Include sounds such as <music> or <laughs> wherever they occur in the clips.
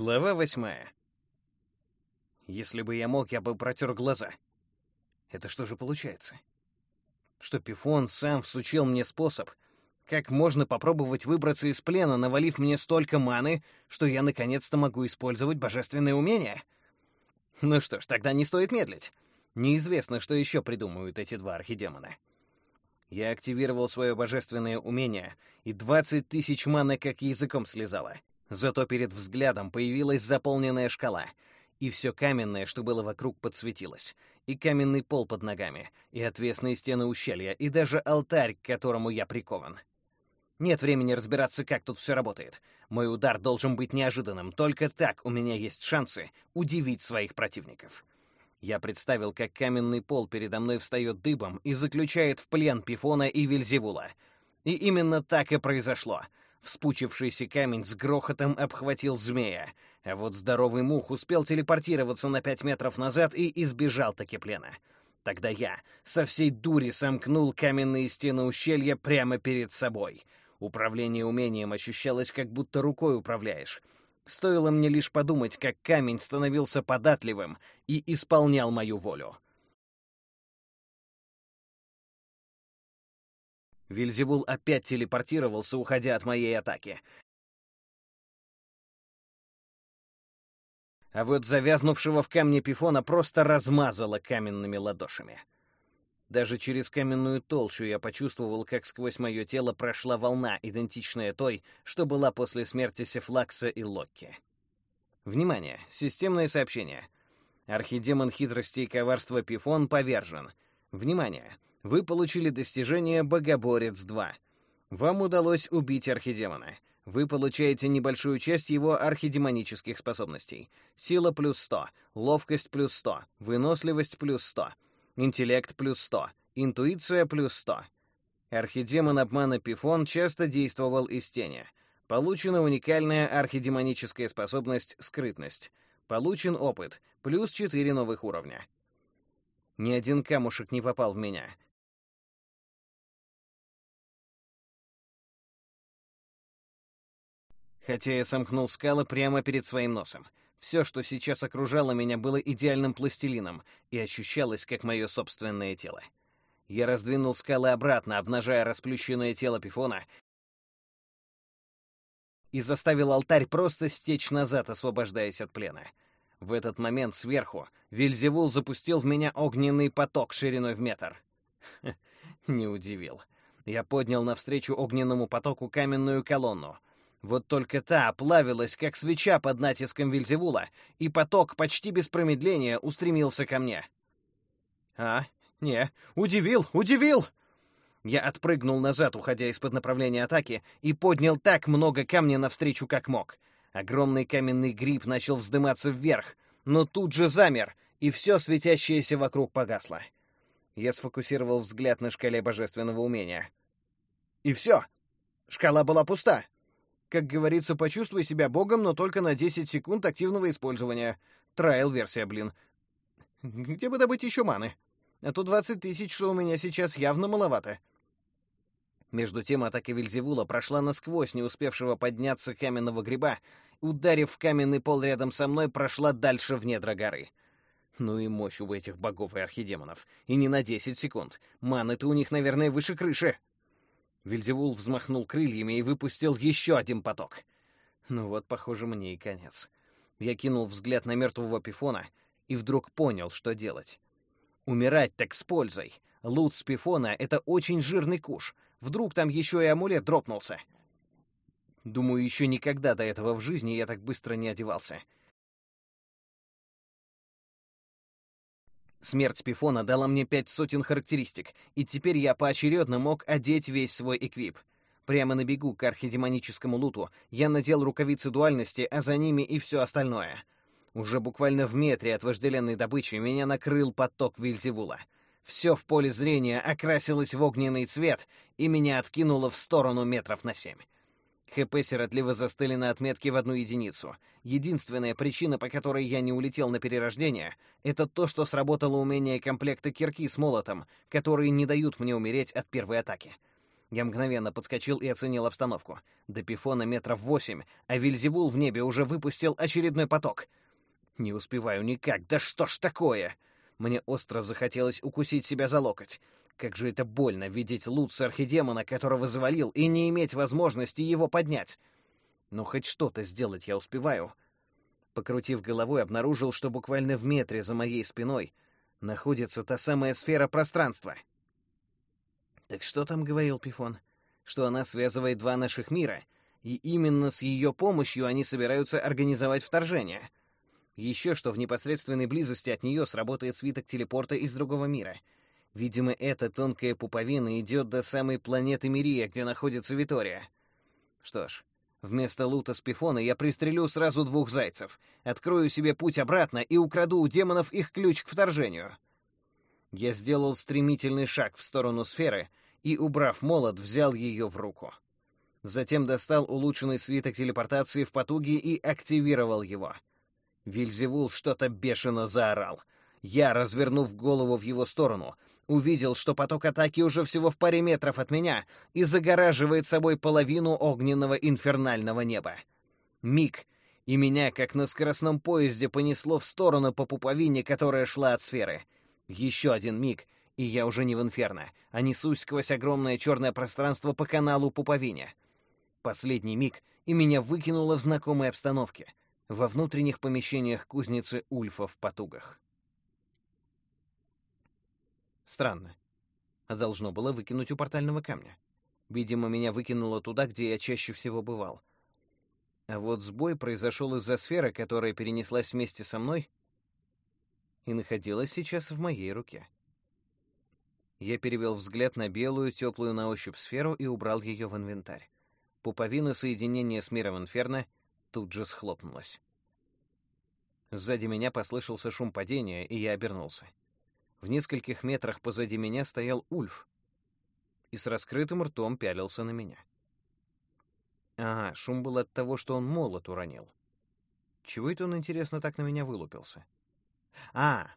Глава восьмая. Если бы я мог, я бы протер глаза. Это что же получается? Что Пифон сам всучил мне способ, как можно попробовать выбраться из плена, навалив мне столько маны, что я наконец-то могу использовать божественное умение? Ну что ж, тогда не стоит медлить. Неизвестно, что еще придумают эти два архидемона. Я активировал свое божественное умение, и 20 тысяч маны как языком слезало. Зато перед взглядом появилась заполненная шкала, и все каменное, что было вокруг, подсветилось. И каменный пол под ногами, и отвесные стены ущелья, и даже алтарь, к которому я прикован. Нет времени разбираться, как тут все работает. Мой удар должен быть неожиданным. Только так у меня есть шансы удивить своих противников. Я представил, как каменный пол передо мной встает дыбом и заключает в плен Пифона и Вильзевула. И именно так и произошло — Вспучившийся камень с грохотом обхватил змея, а вот здоровый мух успел телепортироваться на пять метров назад и избежал таки плена. Тогда я со всей дури сомкнул каменные стены ущелья прямо перед собой. Управление умением ощущалось, как будто рукой управляешь. Стоило мне лишь подумать, как камень становился податливым и исполнял мою волю. Вильзевул опять телепортировался, уходя от моей атаки. А вот завязнувшего в камне пифона просто размазало каменными ладошами. Даже через каменную толщу я почувствовал, как сквозь мое тело прошла волна, идентичная той, что была после смерти Сефлакса и Локки. Внимание! Системное сообщение. Архидемон хитрости и коварства Пифон повержен. Внимание! Вы получили достижение «Богоборец-2». Вам удалось убить архидемона. Вы получаете небольшую часть его архидемонических способностей. Сила плюс 100, ловкость плюс 100, выносливость плюс 100, интеллект плюс 100, интуиция плюс 100. Архидемон обмана Пифон часто действовал из тени. Получена уникальная архидемоническая способность «Скрытность». Получен опыт, плюс 4 новых уровня. Ни один камушек не попал в меня. Хотя я сомкнул скалы прямо перед своим носом. Все, что сейчас окружало меня, было идеальным пластилином и ощущалось, как мое собственное тело. Я раздвинул скалы обратно, обнажая расплющенное тело Пифона, и заставил алтарь просто стечь назад, освобождаясь от плена. В этот момент сверху Вильзевул запустил в меня огненный поток шириной в метр. <laughs> Не удивил. Я поднял навстречу огненному потоку каменную колонну — вот только та оплавилась, как свеча под натиском Вильзевула, и поток почти без промедления устремился ко мне. «А, не, удивил, удивил!» Я отпрыгнул назад, уходя из-под направления атаки, и поднял так много камня навстречу, как мог. Огромный каменный гриб начал вздыматься вверх, но тут же замер, и все светящееся вокруг погасло. Я сфокусировал взгляд на шкале божественного умения. И все. Шкала была пуста. Как говорится, почувствуй себя богом, но только на 10 секунд активного использования. Трайл-версия, блин. Где бы добыть еще маны? А то 20 тысяч, что у меня сейчас, явно маловато. Между тем атака Вильзевула прошла насквозь не успевшего подняться каменного гриба, ударив в каменный пол рядом со мной, прошла дальше в недра горы. Ну и мощь у этих богов и архидемонов. И не на 10 секунд. Маны-то у них, наверное, выше крыши. Вильзевул взмахнул крыльями и выпустил еще один поток. Ну вот, похоже, мне и конец. Я кинул взгляд на мертвого Пифона и вдруг понял, что делать. Умирать так с пользой. Лут с Пифона — это очень жирный куш. Вдруг там еще и амулет дропнулся. Думаю, еще никогда до этого в жизни я так быстро не одевался. Смерть Пифона дала мне пять сотен характеристик, и теперь я поочередно мог одеть весь свой эквип. Прямо на бегу к архидемоническому луту я надел рукавицы дуальности, а за ними и все остальное. Уже буквально в метре от вожделенной добычи меня накрыл поток Вильзевула. Все в поле зрения окрасилось в огненный цвет, и меня откинуло в сторону метров на семь. ХП сиротливо застыли на отметке в одну единицу. Единственная причина, по которой я не улетел на перерождение, это то, что сработало умение комплекта кирки с молотом, которые не дают мне умереть от первой атаки. Я мгновенно подскочил и оценил обстановку. До пифона метров восемь, а Вильзевул в небе уже выпустил очередной поток. Не успеваю никак, да что ж такое? Мне остро захотелось укусить себя за локоть. Как же это больно видеть луц архидемона, которого завалил, и не иметь возможности его поднять. Но хоть что-то сделать я успеваю. Покрутив головой, обнаружил, что буквально в метре за моей спиной находится та самая сфера пространства. Так что там говорил Пифон? Что она связывает два наших мира, и именно с ее помощью они собираются организовать вторжение. Еще что в непосредственной близости от нее сработает свиток телепорта из другого мира — Видимо, эта тонкая пуповина идет до самой планеты Мирия, где находится Витория. Что ж, вместо лута с пифона я пристрелю сразу двух зайцев, открою себе путь обратно и украду у демонов их ключ к вторжению. Я сделал стремительный шаг в сторону сферы и, убрав молот, взял ее в руку. Затем достал улучшенный свиток телепортации в потуге и активировал его. Вильзевул что-то бешено заорал. Я, развернув голову в его сторону, увидел, что поток атаки уже всего в паре метров от меня и загораживает собой половину огненного инфернального неба. Миг, и меня, как на скоростном поезде, понесло в сторону по пуповине, которая шла от сферы. Еще один миг, и я уже не в инферно, а несусь сквозь огромное черное пространство по каналу пуповине. Последний миг, и меня выкинуло в знакомой обстановке, во внутренних помещениях кузницы Ульфа в потугах. Странно. Должно было выкинуть у портального камня. Видимо, меня выкинуло туда, где я чаще всего бывал. А вот сбой произошел из-за сферы, которая перенеслась вместе со мной и находилась сейчас в моей руке. Я перевел взгляд на белую, теплую на ощупь сферу и убрал ее в инвентарь. Пуповина соединения с миром Инферно тут же схлопнулась. Сзади меня послышался шум падения, и я обернулся. В нескольких метрах позади меня стоял Ульф и с раскрытым ртом пялился на меня. Ага, шум был от того, что он молот уронил. Чего это он, интересно, так на меня вылупился? А,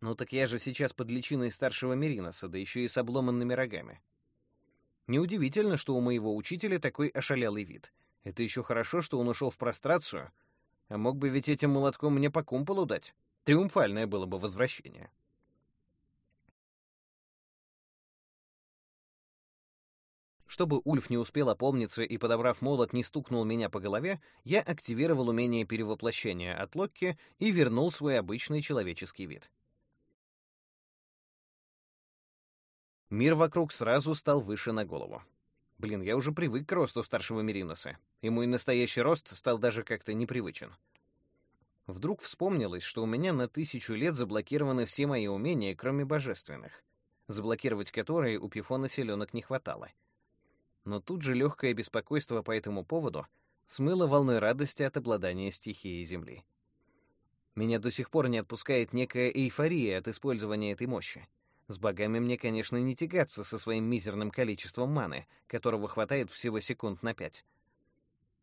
ну так я же сейчас под личиной старшего Мериноса, да еще и с обломанными рогами. Неудивительно, что у моего учителя такой ошалелый вид. Это еще хорошо, что он ушел в прострацию, а мог бы ведь этим молотком мне по кумполу дать. Триумфальное было бы возвращение. Чтобы Ульф не успел опомниться и, подобрав молот, не стукнул меня по голове, я активировал умение перевоплощения от Локки и вернул свой обычный человеческий вид. Мир вокруг сразу стал выше на голову. Блин, я уже привык к росту старшего Мериноса, и мой настоящий рост стал даже как-то непривычен. Вдруг вспомнилось, что у меня на тысячу лет заблокированы все мои умения, кроме божественных, заблокировать которые у Пифона селенок не хватало — но тут же легкое беспокойство по этому поводу смыло волной радости от обладания стихией Земли. Меня до сих пор не отпускает некая эйфория от использования этой мощи. С богами мне, конечно, не тягаться со своим мизерным количеством маны, которого хватает всего секунд на пять.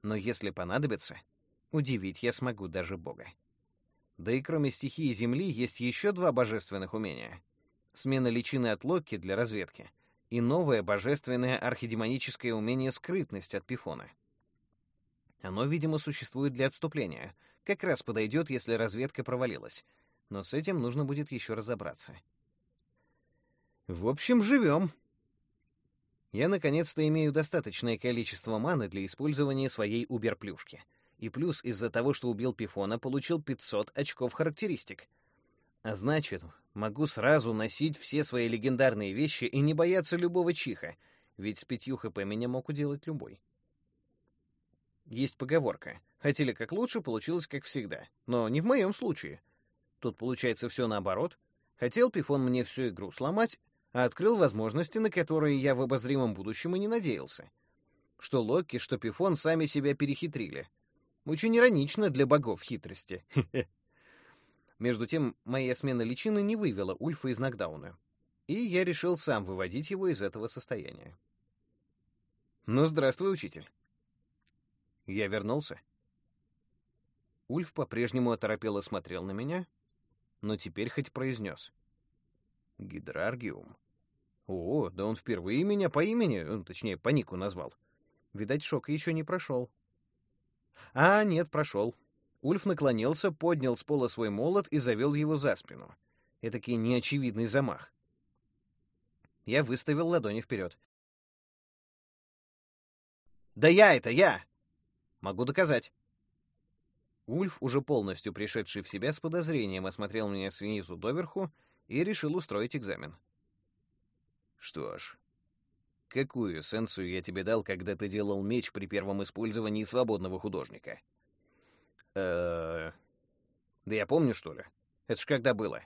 Но если понадобится, удивить я смогу даже бога. Да и кроме стихии Земли есть еще два божественных умения. Смена личины от Локи для разведки — и новое божественное архидемоническое умение скрытность от Пифона. Оно, видимо, существует для отступления. Как раз подойдет, если разведка провалилась. Но с этим нужно будет еще разобраться. В общем, живем. Я наконец-то имею достаточное количество маны для использования своей уберплюшки. И плюс из-за того, что убил Пифона, получил 500 очков характеристик. А значит, могу сразу носить все свои легендарные вещи и не бояться любого чиха, ведь с пятью хп меня мог уделать любой. Есть поговорка. Хотели как лучше, получилось как всегда. Но не в моем случае. Тут получается все наоборот. Хотел Пифон мне всю игру сломать, а открыл возможности, на которые я в обозримом будущем и не надеялся. Что Локи, что Пифон сами себя перехитрили. Очень иронично для богов хитрости. <laughs> Между тем, моя смена личины не вывела Ульфа из нокдауна, и я решил сам выводить его из этого состояния. «Ну, здравствуй, учитель». Я вернулся. Ульф по-прежнему оторопело смотрел на меня, но теперь хоть произнес. «Гидраргиум». О, да он впервые меня по имени, ну, точнее, по нику назвал. Видать, шок еще не прошел. А, нет, прошел. Ульф наклонился, поднял с пола свой молот и завел его за спину. Этакий неочевидный замах. Я выставил ладони вперед. «Да я это, я!» «Могу доказать». Ульф, уже полностью пришедший в себя, с подозрением осмотрел меня снизу доверху и решил устроить экзамен. Что ж, какую эссенцию я тебе дал, когда ты делал меч при первом использовании свободного художника? Э Да я помню, что ли? Это ж когда было?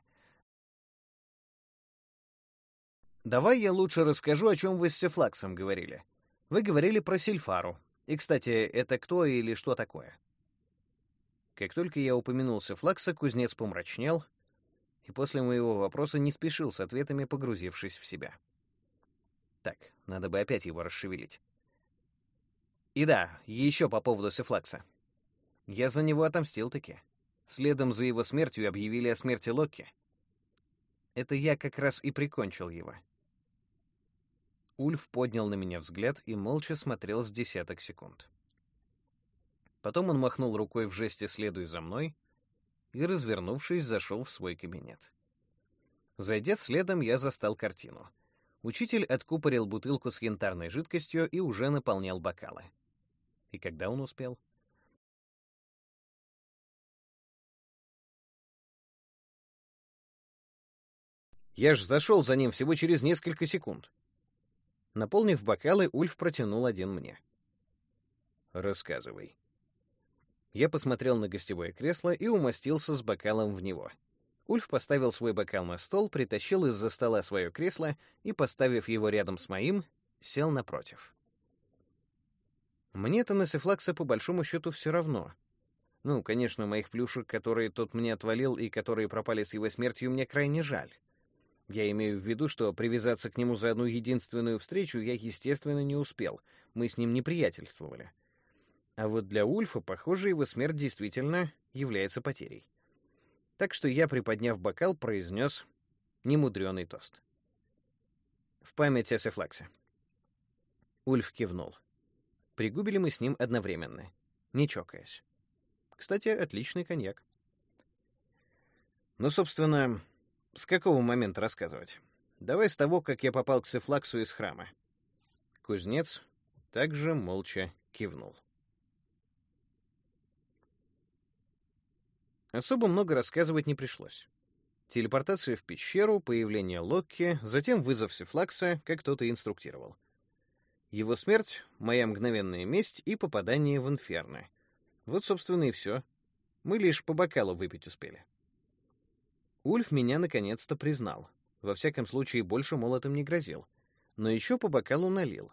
Давай я лучше расскажу, о чем вы с Сефлаксом говорили. Вы говорили про Сильфару. И, кстати, это кто или что такое? Как только я упомянул Сефлакса, кузнец помрачнел, и после моего вопроса не спешил с ответами, погрузившись в себя. Так, надо бы опять его расшевелить. И да, еще по поводу Сефлакса. Я за него отомстил-таки. Следом за его смертью объявили о смерти Локи. Это я как раз и прикончил его. Ульф поднял на меня взгляд и молча смотрел с десяток секунд. Потом он махнул рукой в жесте «следуй за мной» и, развернувшись, зашел в свой кабинет. Зайдя следом, я застал картину. Учитель откупорил бутылку с янтарной жидкостью и уже наполнял бокалы. И когда он успел? Я ж зашел за ним всего через несколько секунд. Наполнив бокалы, Ульф протянул один мне. «Рассказывай». Я посмотрел на гостевое кресло и умостился с бокалом в него — Ульф поставил свой бокал на стол, притащил из-за стола свое кресло и, поставив его рядом с моим, сел напротив. Мне-то на Сефлакса по большому счету все равно. Ну, конечно, моих плюшек, которые тот мне отвалил и которые пропали с его смертью, мне крайне жаль. Я имею в виду, что привязаться к нему за одну единственную встречу я, естественно, не успел. Мы с ним не приятельствовали. А вот для Ульфа, похоже, его смерть действительно является потерей. Так что я, приподняв бокал, произнес немудрёный тост. В память о Сефлаксе. Ульф кивнул. Пригубили мы с ним одновременно, не чокаясь. Кстати, отличный коньяк. Ну, собственно, с какого момента рассказывать? Давай с того, как я попал к Сефлаксу из храма. Кузнец также молча кивнул. Особо много рассказывать не пришлось. Телепортация в пещеру, появление Локки, затем вызов Сифлакса, как кто-то инструктировал. Его смерть, моя мгновенная месть и попадание в инферно. Вот, собственно, и все. Мы лишь по бокалу выпить успели. Ульф меня наконец-то признал. Во всяком случае, больше молотом не грозил. Но еще по бокалу налил.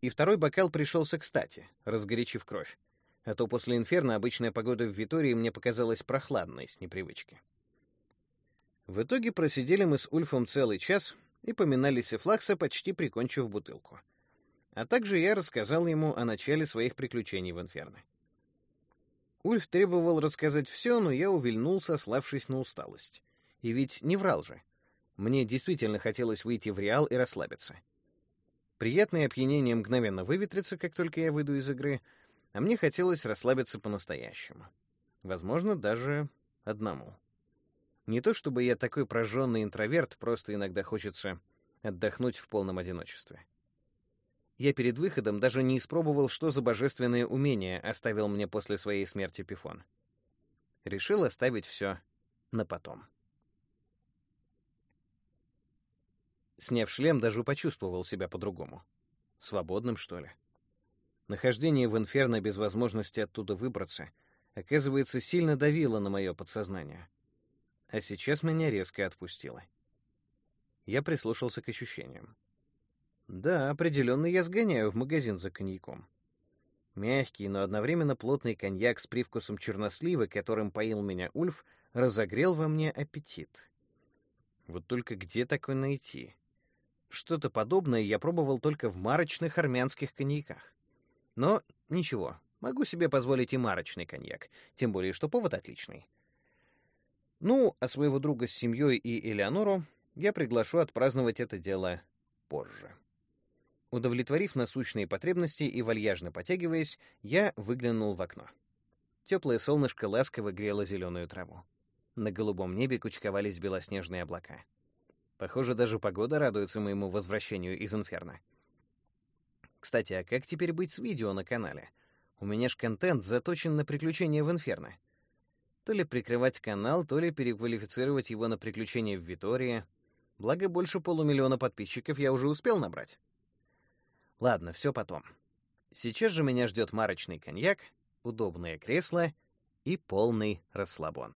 И второй бокал пришелся кстати, разгорячив кровь. А то после инферно обычная погода в Витории мне показалась прохладной с непривычки. В итоге просидели мы с Ульфом целый час и поминали Сефлакса, почти прикончив бутылку. А также я рассказал ему о начале своих приключений в инферно. Ульф требовал рассказать все, но я увильнул, сославшись на усталость. И ведь не врал же. Мне действительно хотелось выйти в Реал и расслабиться. Приятное опьянение мгновенно выветрится, как только я выйду из игры, а мне хотелось расслабиться по-настоящему. Возможно, даже одному. Не то чтобы я такой прожженный интроверт, просто иногда хочется отдохнуть в полном одиночестве. Я перед выходом даже не испробовал, что за божественное умение оставил мне после своей смерти Пифон. Решил оставить все на потом. Сняв шлем, даже почувствовал себя по-другому. Свободным, что ли? Нахождение в инферно без возможности оттуда выбраться, оказывается, сильно давило на мое подсознание. А сейчас меня резко отпустило. Я прислушался к ощущениям. Да, определенно я сгоняю в магазин за коньяком. Мягкий, но одновременно плотный коньяк с привкусом чернослива, которым поил меня Ульф, разогрел во мне аппетит. Вот только где такой найти? Что-то подобное я пробовал только в марочных армянских коньяках. Но ничего, Могу себе позволить и марочный коньяк, тем более, что повод отличный. Ну, а своего друга с семьей и Элеонору я приглашу отпраздновать это дело позже. Удовлетворив насущные потребности и вальяжно потягиваясь, я выглянул в окно. Теплое солнышко ласково грело зеленую траву. На голубом небе кучковались белоснежные облака. Похоже, даже погода радуется моему возвращению из Инферно. Кстати, а как теперь быть с видео на канале? У меня ж контент заточен на приключения в Инферно. То ли прикрывать канал, то ли переквалифицировать его на приключения в Витории. Благо, больше полумиллиона подписчиков я уже успел набрать. Ладно, все потом. Сейчас же меня ждет марочный коньяк, удобное кресло и полный расслабон.